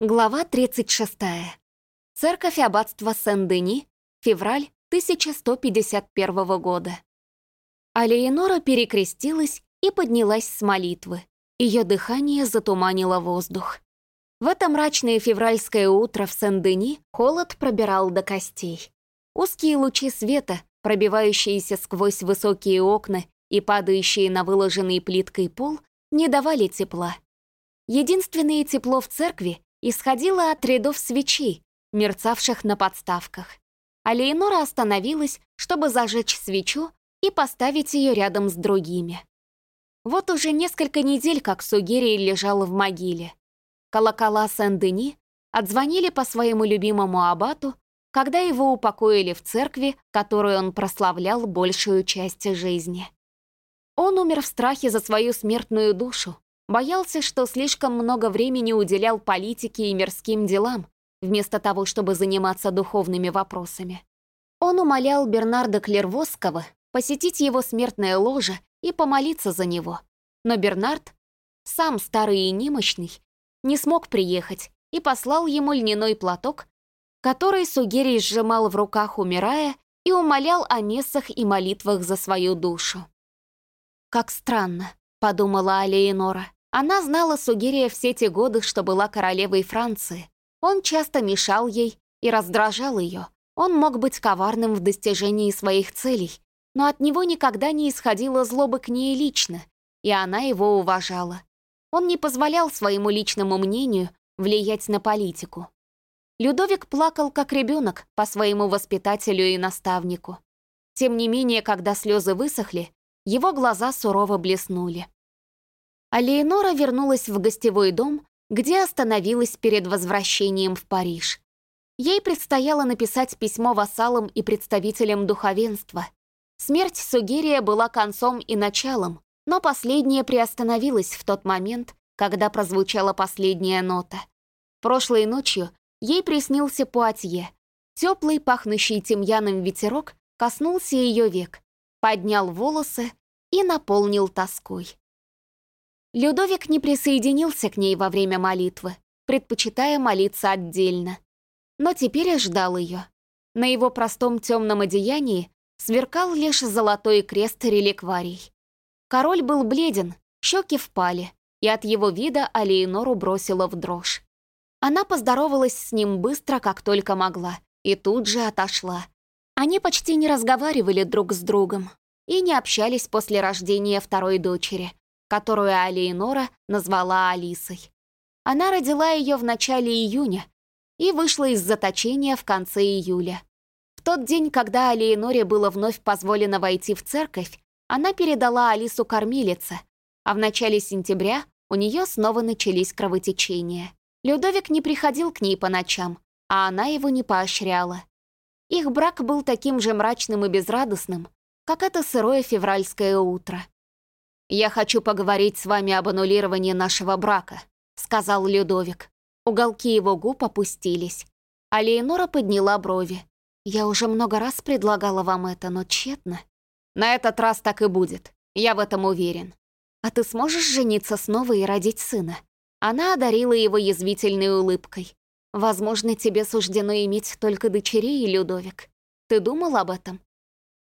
Глава 36. Церковь аббатства Сен-Дени, февраль 1151 года. Алеонора перекрестилась и поднялась с молитвы. Ее дыхание затуманило воздух. В это мрачное февральское утро в Сен-Дени холод пробирал до костей. Узкие лучи света, пробивающиеся сквозь высокие окна и падающие на выложенный плиткой пол, не давали тепла. Единственное тепло в церкви исходила от рядов свечей, мерцавших на подставках. А Лейнора остановилась, чтобы зажечь свечу и поставить ее рядом с другими. Вот уже несколько недель, как Сугерий лежал в могиле. Колокола Сен-Дени отзвонили по своему любимому абату, когда его упокоили в церкви, которую он прославлял большую часть жизни. Он умер в страхе за свою смертную душу, Боялся, что слишком много времени уделял политике и мирским делам, вместо того, чтобы заниматься духовными вопросами. Он умолял Бернарда Клервосского посетить его смертное ложе и помолиться за него. Но Бернард, сам старый и немощный, не смог приехать и послал ему льняной платок, который Сугерий сжимал в руках, умирая, и умолял о мессах и молитвах за свою душу. «Как странно», — подумала Алеинора. Она знала Сугирия все те годы, что была королевой Франции. Он часто мешал ей и раздражал ее. Он мог быть коварным в достижении своих целей, но от него никогда не исходила злоба к ней лично, и она его уважала. Он не позволял своему личному мнению влиять на политику. Людовик плакал как ребенок по своему воспитателю и наставнику. Тем не менее, когда слезы высохли, его глаза сурово блеснули а вернулась в гостевой дом, где остановилась перед возвращением в Париж. Ей предстояло написать письмо вассалам и представителям духовенства. Смерть Сугерия была концом и началом, но последняя приостановилась в тот момент, когда прозвучала последняя нота. Прошлой ночью ей приснился Пуатье. Теплый, пахнущий тимьяном ветерок коснулся ее век, поднял волосы и наполнил тоской. Людовик не присоединился к ней во время молитвы, предпочитая молиться отдельно. Но теперь ждал ее. На его простом темном одеянии сверкал лишь золотой крест реликварий. Король был бледен, щеки впали, и от его вида Алиенору бросила в дрожь. Она поздоровалась с ним быстро, как только могла, и тут же отошла. Они почти не разговаривали друг с другом и не общались после рождения второй дочери, которую Алиенора назвала Алисой. Она родила ее в начале июня и вышла из заточения в конце июля. В тот день, когда Алиеноре было вновь позволено войти в церковь, она передала Алису кормилице, а в начале сентября у нее снова начались кровотечения. Людовик не приходил к ней по ночам, а она его не поощряла. Их брак был таким же мрачным и безрадостным, как это сырое февральское утро. «Я хочу поговорить с вами об аннулировании нашего брака», — сказал Людовик. Уголки его губ опустились. А Леонора подняла брови. «Я уже много раз предлагала вам это, но тщетно». «На этот раз так и будет. Я в этом уверен». «А ты сможешь жениться снова и родить сына?» Она одарила его язвительной улыбкой. «Возможно, тебе суждено иметь только дочерей, Людовик. Ты думал об этом?»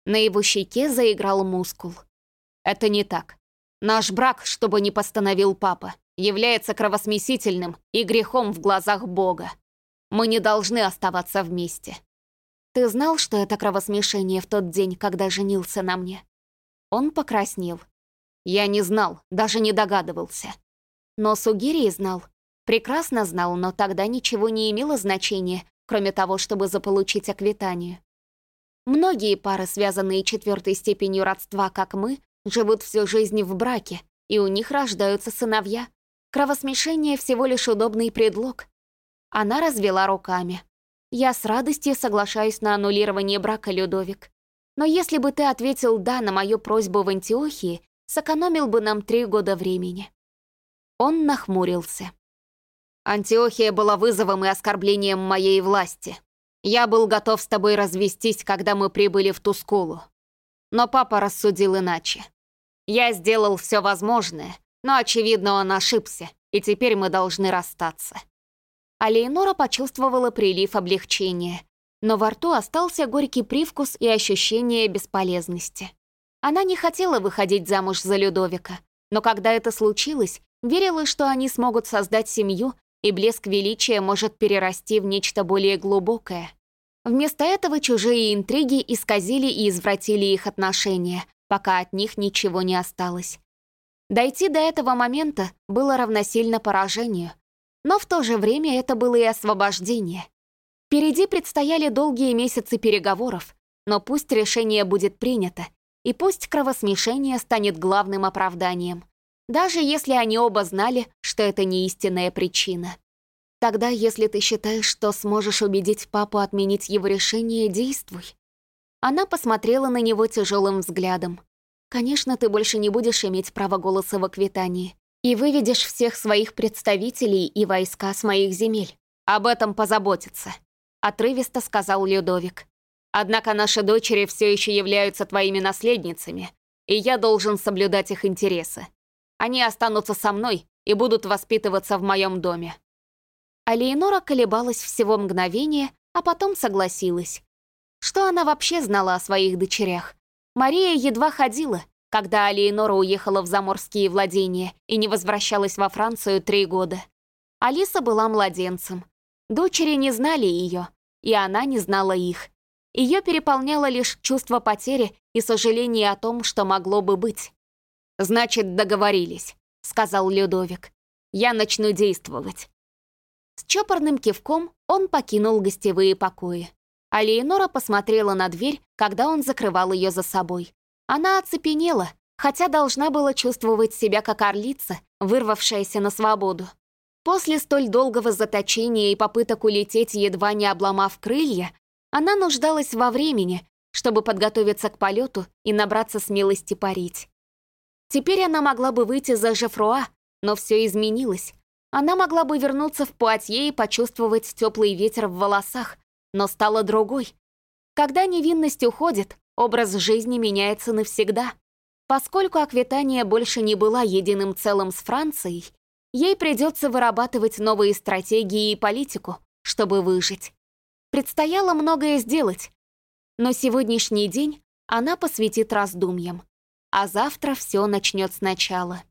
На его щеке заиграл мускул. «Это не так. Наш брак, чтобы не постановил папа, является кровосмесительным и грехом в глазах Бога. Мы не должны оставаться вместе. Ты знал, что это кровосмешение в тот день, когда женился на мне? Он покраснел. Я не знал, даже не догадывался. Но Сугирий знал. Прекрасно знал, но тогда ничего не имело значения, кроме того, чтобы заполучить аквитанию. Многие пары, связанные четвертой степенью родства, как мы, живут всю жизнь в браке, и у них рождаются сыновья. Кровосмешение всего лишь удобный предлог. Она развела руками. Я с радостью соглашаюсь на аннулирование брака, Людовик. Но если бы ты ответил «да» на мою просьбу в Антиохии, сэкономил бы нам три года времени. Он нахмурился. Антиохия была вызовом и оскорблением моей власти. Я был готов с тобой развестись, когда мы прибыли в Тускулу. Но папа рассудил иначе. Я сделал все возможное, но, очевидно, он ошибся, и теперь мы должны расстаться». А почувствовала прилив облегчения, но во рту остался горький привкус и ощущение бесполезности. Она не хотела выходить замуж за Людовика, но когда это случилось, верила, что они смогут создать семью, и блеск величия может перерасти в нечто более глубокое. Вместо этого чужие интриги исказили и извратили их отношения, пока от них ничего не осталось. Дойти до этого момента было равносильно поражению, но в то же время это было и освобождение. Впереди предстояли долгие месяцы переговоров, но пусть решение будет принято, и пусть кровосмешение станет главным оправданием, даже если они оба знали, что это не истинная причина. Тогда, если ты считаешь, что сможешь убедить папу отменить его решение, действуй. Она посмотрела на него тяжелым взглядом. Конечно, ты больше не будешь иметь права голоса в Аквитании и выведешь всех своих представителей и войска с моих земель. Об этом позаботиться, отрывисто сказал Людовик. Однако наши дочери все еще являются твоими наследницами, и я должен соблюдать их интересы. Они останутся со мной и будут воспитываться в моем доме». А колебалась всего мгновение, а потом согласилась. Что она вообще знала о своих дочерях? Мария едва ходила, когда Алиенора уехала в заморские владения и не возвращалась во Францию три года. Алиса была младенцем. Дочери не знали ее, и она не знала их. Ее переполняло лишь чувство потери и сожаление о том, что могло бы быть. «Значит, договорились», — сказал Людовик. «Я начну действовать». С чопорным кивком он покинул гостевые покои. А Леонора посмотрела на дверь, когда он закрывал ее за собой. Она оцепенела, хотя должна была чувствовать себя как орлица, вырвавшаяся на свободу. После столь долгого заточения и попыток улететь, едва не обломав крылья, она нуждалась во времени, чтобы подготовиться к полету и набраться смелости парить. Теперь она могла бы выйти за Жефруа, но все изменилось. Она могла бы вернуться в Пуатье и почувствовать теплый ветер в волосах, но стала другой. Когда невинность уходит, образ жизни меняется навсегда. Поскольку Аквитания больше не была единым целым с Францией, ей придется вырабатывать новые стратегии и политику, чтобы выжить. Предстояло многое сделать, но сегодняшний день она посвятит раздумьям, а завтра все начнет сначала.